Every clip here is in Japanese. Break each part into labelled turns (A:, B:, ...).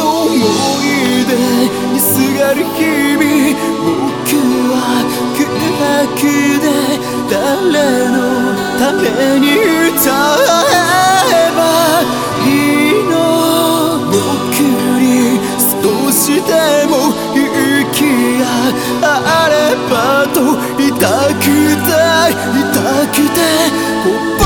A: の思い出にすがる日々僕は空白で誰のために歌えばいいの僕に少しでも勇気があればと痛くて痛くて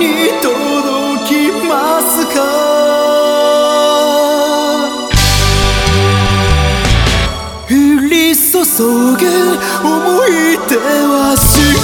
A: に届きますか？降り注ぐ思い出は白く